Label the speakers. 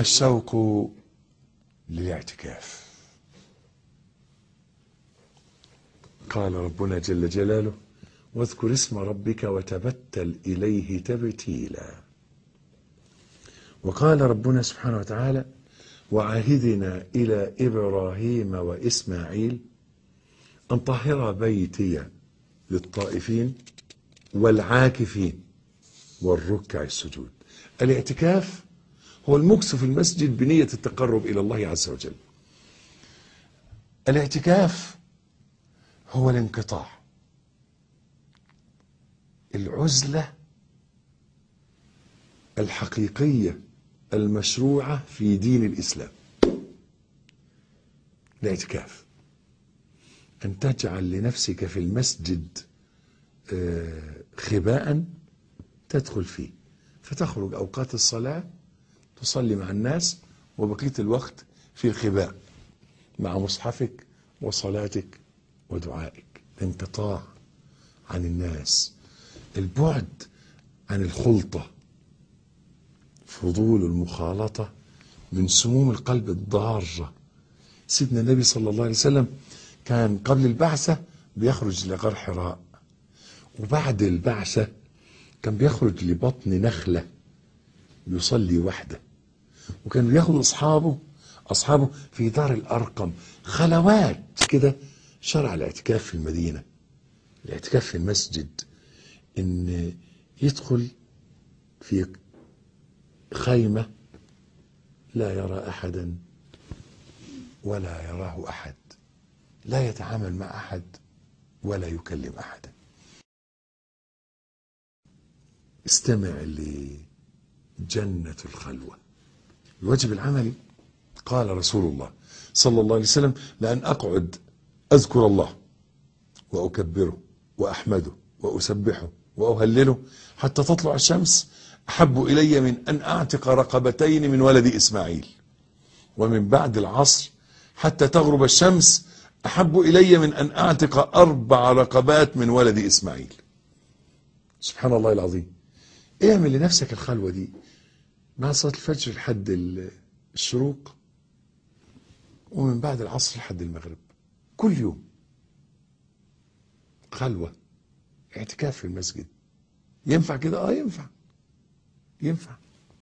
Speaker 1: الشوق للاعتكاف. قال ربنا جل جلاله واذكر اسم ربك وتبتل إليه تبتيلا. وقال ربنا سبحانه وتعالى وعهدنا إلى إبراهيم وإسماعيل أن طهر بيتي للطائفين والعاكفين والركع السجود. الاعتكاف هو المكث في المسجد بنية التقرب إلى الله عز وجل. الاعتكاف هو الانقطاع. العزلة الحقيقية المشروعة في دين الإسلام. الاعتكاف. أن تجعل لنفسك في المسجد آه، خباء تدخل فيه. فتخرج أوقات الصلاة تصلي مع الناس وبقية الوقت في خباء مع مصحفك وصلاتك ودعائك. الانقطاع عن الناس البعد عن الخلطة فضول المخالطة من سموم القلب الضارة. سيدنا النبي صلى الله عليه وسلم كان قبل البعثة بيخرج لغار حراء وبعد البعثة كان بيخرج لبطن نخلة يصلي وحده. وكان بياخد أصحابه أصحابه في دار الأرقم. خلوات كده شرع الاعتكاف في المدينة. الاعتكاف في المسجد. إن يدخل في خيمة لا يرى أحدا ولا يراه أحد. لا يتعامل مع أحد ولا يكلم أحدا. استمع لجنة الخلوة. الواجب العملي. قال رسول الله صلى الله عليه وسلم لأن أقعد أذكر الله وأكبره وأحمده وأسبحه وأهلله حتى تطلع الشمس. أحب إلي من أن أعتق رقبتين من ولد إسماعيل. ومن بعد العصر حتى تغرب الشمس أحب إلي من أن أعتق أربع رقبات من ولد إسماعيل. سبحان الله العظيم. اعمل لنفسك الخلوة دي. مع صلاة الفجر لحد الشروق ومن بعد العصر لحد المغرب. كل يوم. خلوة. اعتكاف في المسجد. ينفع كده؟ آه ينفع. ينفع.